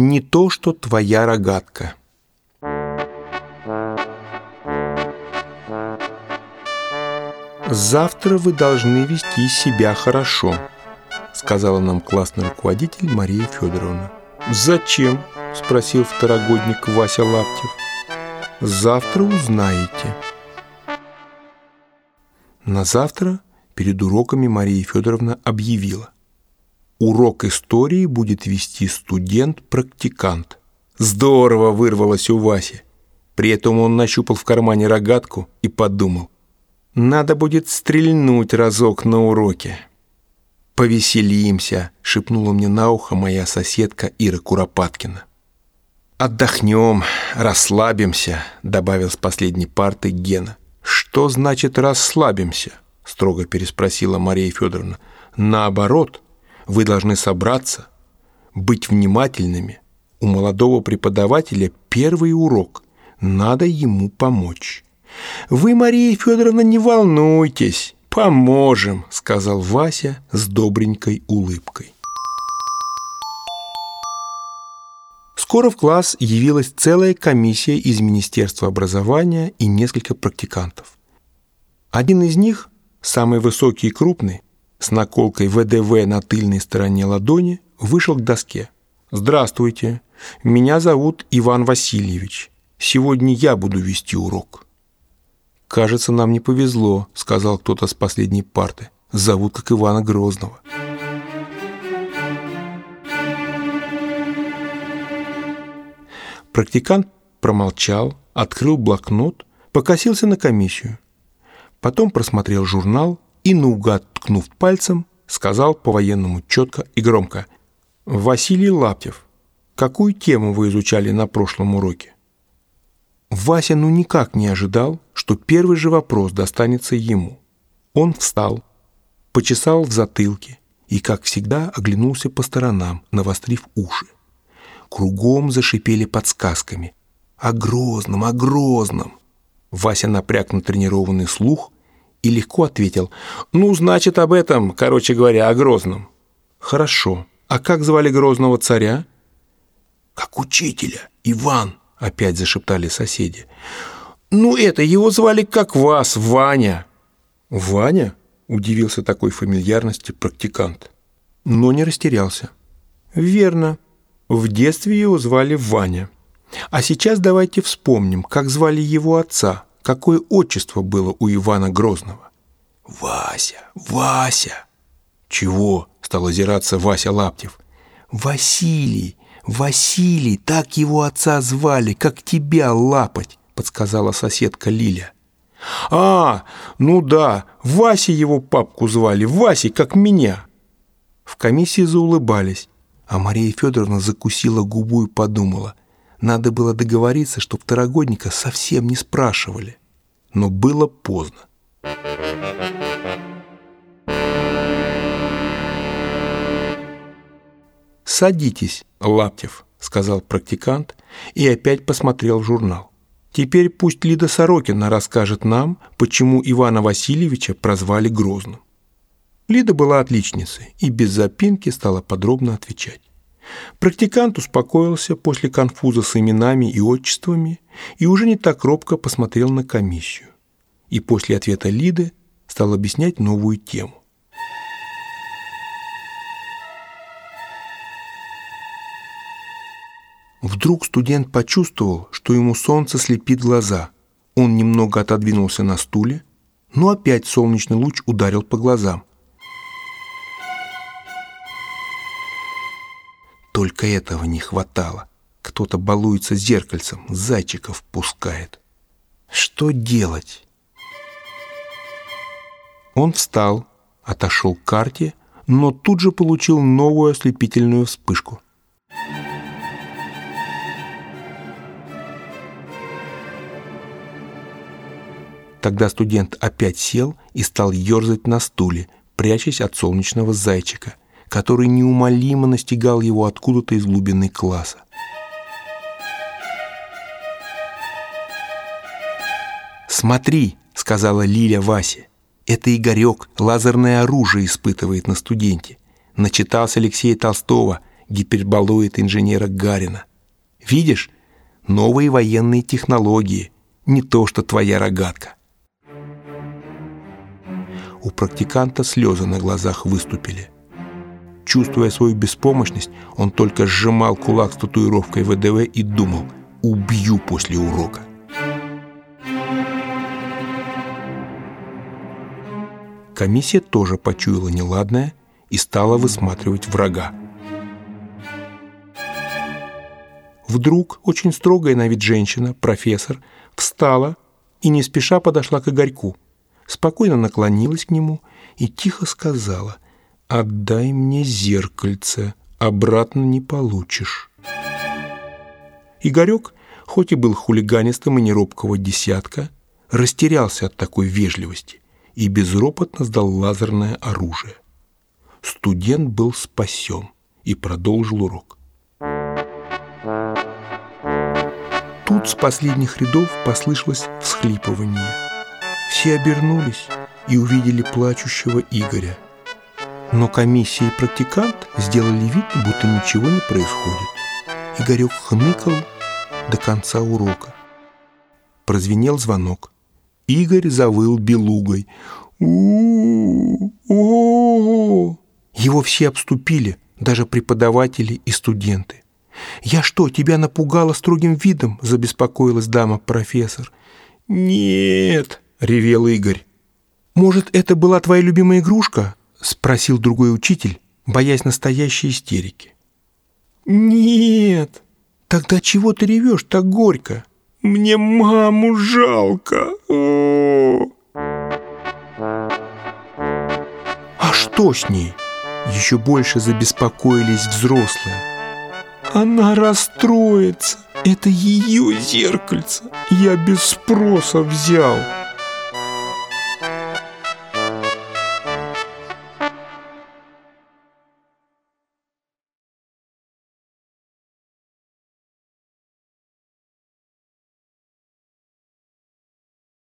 Не то, что твоя рогатка. Завтра вы должны вести себя хорошо, сказала нам классный руководитель Мария Федоровна. Зачем? спросил второгодник Вася Лаптев. Завтра узнаете. На завтра перед уроками Мария Федоровна объявила. Урок истории будет вести студент-практикант. Здорово вырвалось у Васи. При этом он нащупал в кармане рогатку и подумал. Надо будет стрельнуть разок на уроке. «Повеселимся», — шепнула мне на ухо моя соседка Ира Куропаткина. «Отдохнем, расслабимся», — добавил с последней парты Гена. «Что значит расслабимся?» — строго переспросила Мария Федоровна. «Наоборот, вы должны собраться, быть внимательными. У молодого преподавателя первый урок. Надо ему помочь». «Вы, Мария Федоровна, не волнуйтесь, поможем», — сказал Вася с добренькой улыбкой. Скоро в класс явилась целая комиссия из Министерства образования и несколько практикантов. Один из них, самый высокий и крупный, с наколкой ВДВ на тыльной стороне ладони, вышел к доске. «Здравствуйте, меня зовут Иван Васильевич. Сегодня я буду вести урок». «Кажется, нам не повезло», — сказал кто-то с последней парты. «Зовут как Ивана Грозного». Практикант промолчал, открыл блокнот, покосился на комиссию. Потом просмотрел журнал и, наугад ткнув пальцем, сказал по-военному четко и громко «Василий Лаптев, какую тему вы изучали на прошлом уроке?» Вася ну никак не ожидал, что первый же вопрос достанется ему. Он встал, почесал в затылке и, как всегда, оглянулся по сторонам, навострив уши. Кругом зашипели подсказками. О грозном, о грозном. Вася напряг на тренированный слух и легко ответил. «Ну, значит, об этом, короче говоря, о грозном». «Хорошо. А как звали грозного царя?» «Как учителя, Иван», — опять зашептали соседи. «Ну, это его звали как вас, Ваня». «Ваня?» — удивился такой фамильярности практикант. Но не растерялся. «Верно. В детстве его звали Ваня. А сейчас давайте вспомним, как звали его отца, какое отчество было у Ивана Грозного. «Вася, Вася!» «Чего?» — стал озираться Вася Лаптев. «Василий, Василий, так его отца звали, как тебя лапать», — подсказала соседка Лиля. «А, ну да, Вася его папку звали, Васей, как меня». В комиссии заулыбались. А Мария Федоровна закусила губу и подумала, надо было договориться, что второгодника совсем не спрашивали. Но было поздно. «Садитесь, Лаптев», — сказал практикант и опять посмотрел в журнал. «Теперь пусть Лида Сорокина расскажет нам, почему Ивана Васильевича прозвали Грозным». Лида была отличницей и без запинки стала подробно отвечать. Практикант успокоился после конфуза с именами и отчествами и уже не так робко посмотрел на комиссию. И после ответа Лиды стал объяснять новую тему. Вдруг студент почувствовал, что ему солнце слепит глаза. Он немного отодвинулся на стуле, но опять солнечный луч ударил по глазам. Только этого не хватало. Кто-то балуется зеркальцем, зайчиков пускает. Что делать? Он встал, отошел к карте, но тут же получил новую ослепительную вспышку. Тогда студент опять сел и стал ерзать на стуле, прячась от солнечного зайчика – который неумолимо настигал его откуда-то из глубины класса. «Смотри», — сказала Лиля Васе, — «это Игорек лазерное оружие испытывает на студенте. Начитался Алексея Толстого, гиперболоид инженера Гарина. Видишь, новые военные технологии, не то что твоя рогатка. У практиканта слезы на глазах выступили. Чувствуя свою беспомощность, он только сжимал кулак с татуировкой ВДВ и думал «убью после урока». Комиссия тоже почуяла неладное и стала высматривать врага. Вдруг очень строгая на вид женщина, профессор, встала и не спеша подошла к Игорьку, спокойно наклонилась к нему и тихо сказала «Отдай мне зеркальце, обратно не получишь». Игорек, хоть и был хулиганистом и неробкого десятка, растерялся от такой вежливости и безропотно сдал лазерное оружие. Студент был спасен и продолжил урок. Тут с последних рядов послышалось всхлипывание. Все обернулись и увидели плачущего Игоря. Но комиссия и практикант сделали вид, будто ничего не происходит. Игорек хныкал до конца урока. Прозвенел звонок. Игорь завыл белугой. у у Его все обступили, даже преподаватели и студенты. «Я что, тебя напугала строгим видом?» — забеспокоилась дама-профессор. «Нет», — ревел Игорь. «Может, это была твоя любимая игрушка?» — спросил другой учитель, боясь настоящей истерики. «Нет». «Тогда чего ты ревешь так горько?» «Мне маму жалко!» О -о -о. «А что с ней?» Еще больше забеспокоились взрослые. Она расстроится. Это ее зеркальце. Я без спроса взял.